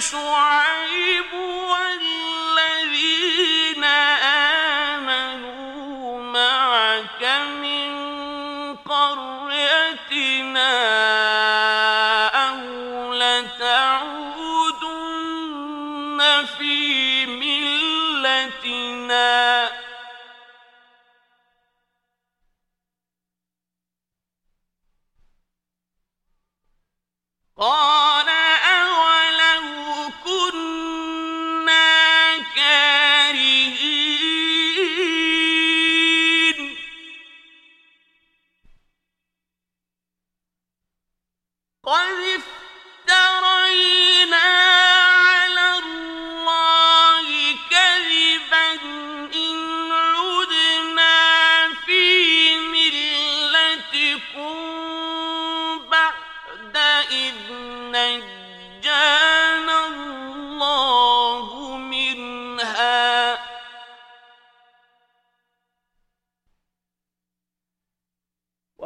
شعيب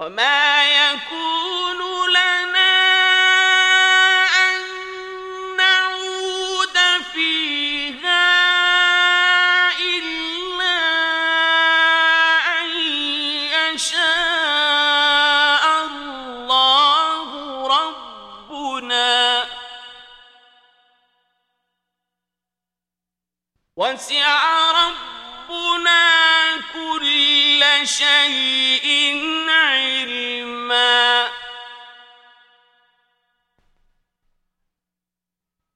وما يكون لنا أن نعود فيها إلا أن يشاء الله ربنا. وسع ربنا ربنا كل شيء علما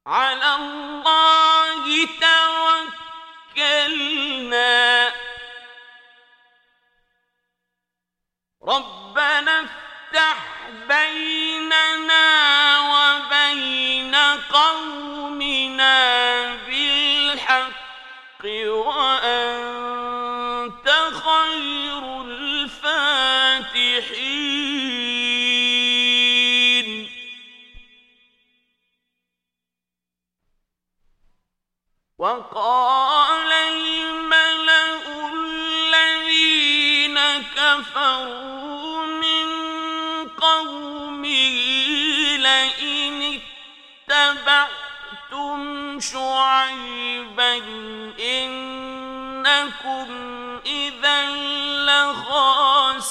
على الله توكلنا ربنا افتح بيننا وبين قومنا بالحق وأن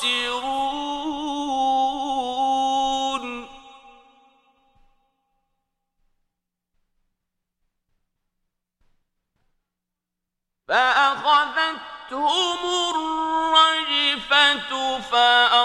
لخاسرون فأخذتهم الرجفة فأخذتهم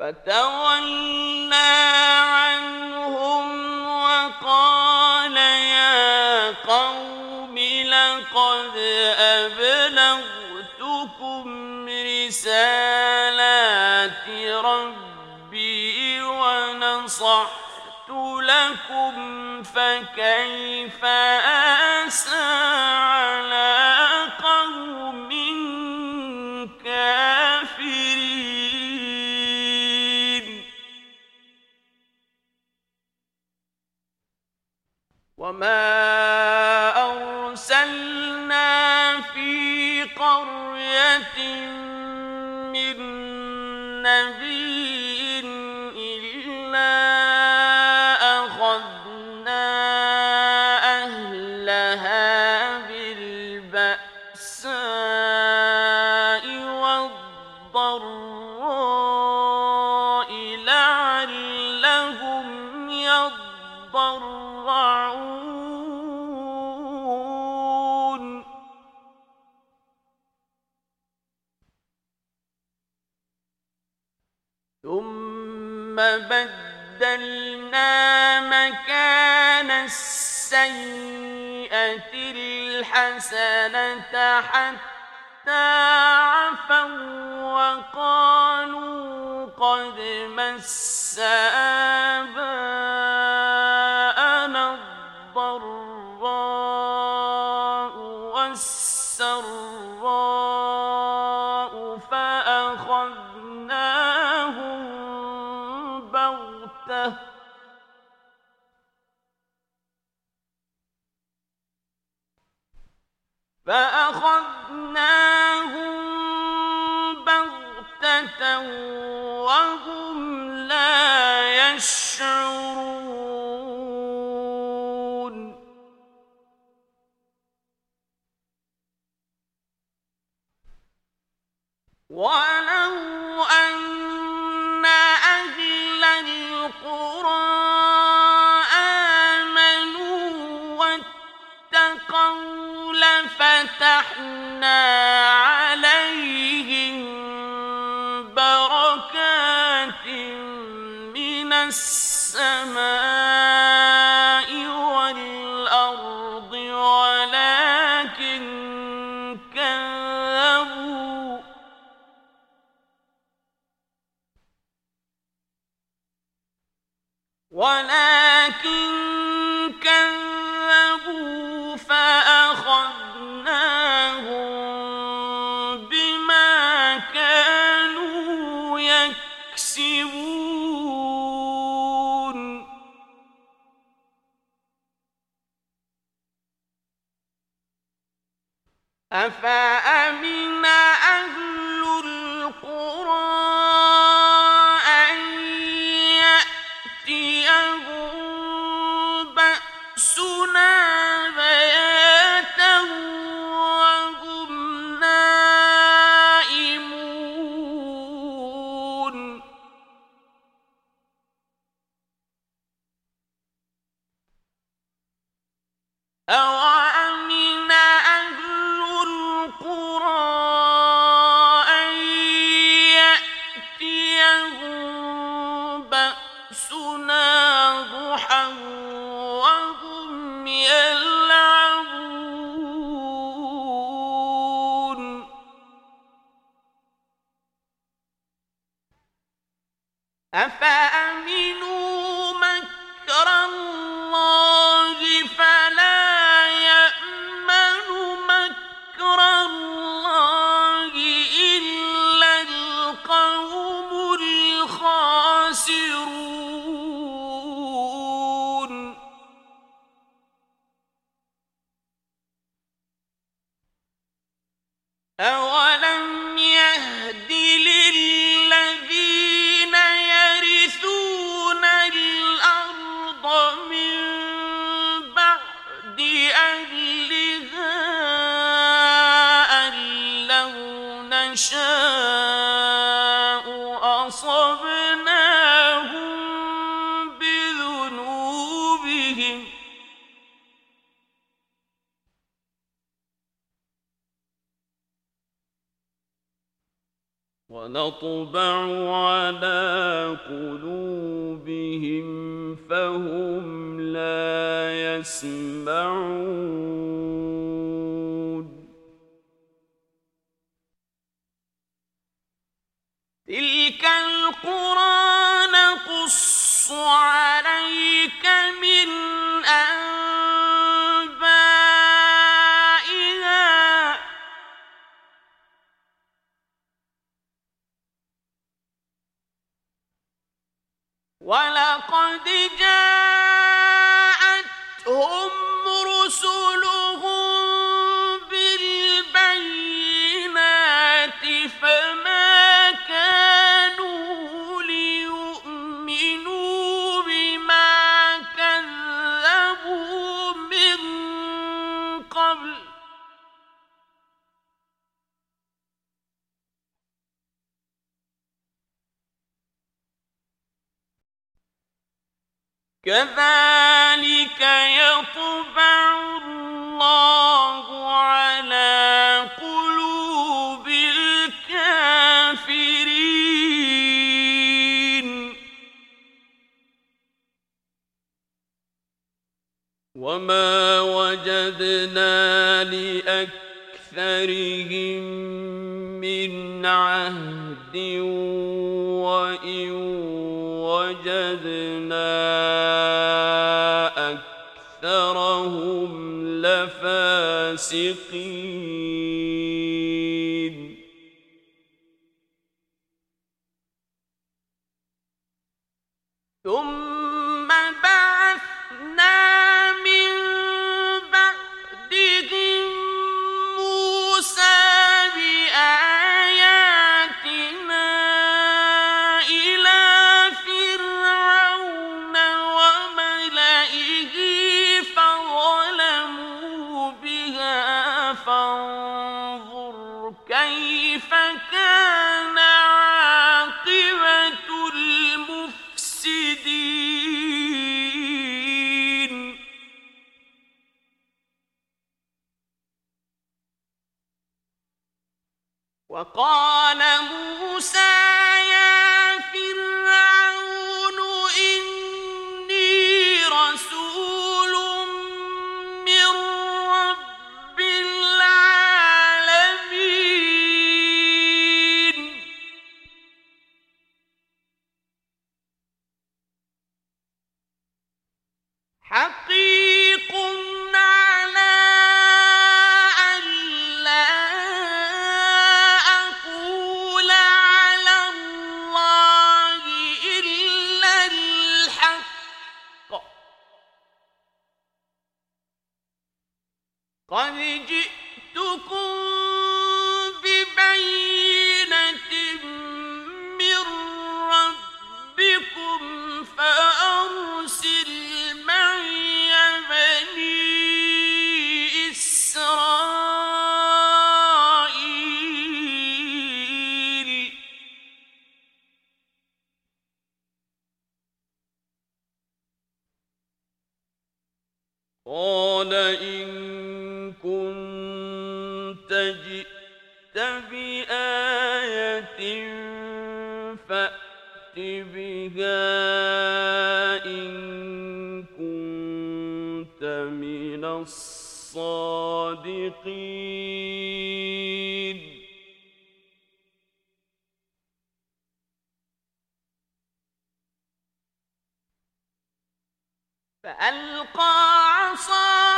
فتولى عنهم وقال يا قوم لقد أبلغتكم رسالات ربي ونصحت لكم فكيف آسى على وما أرسلنا في قرية من نبي إلا أخذنا أهلها بالبأساء والضراء لعلهم يضرعون بدلنا مكان السيئة الحسنة حتى عفوا وقالوا قد مس آباءنا الضراء والسراء ولو أفأمن أهل القرى ونطبع على قلوبهم فهم لا يسمعون القرآن قص عليك من أنبائها. ولقد جاء كذلك يطبع الله على قلوب الكافرين. وما وجدنا لأكثرهم من فاسقين وقال موسى قال إن كنت جئت بآية فأت بها إن كنت من الصادقين. فألقى عصاه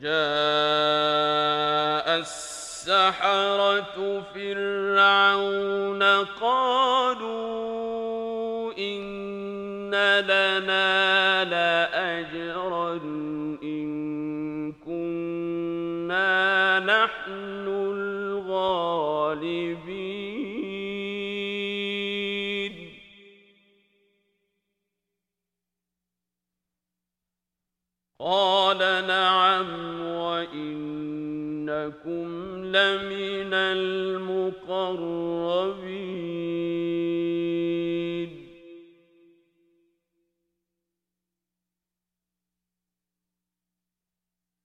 جاء السحرة فرعون قالوا إن لنا لأجرا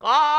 قال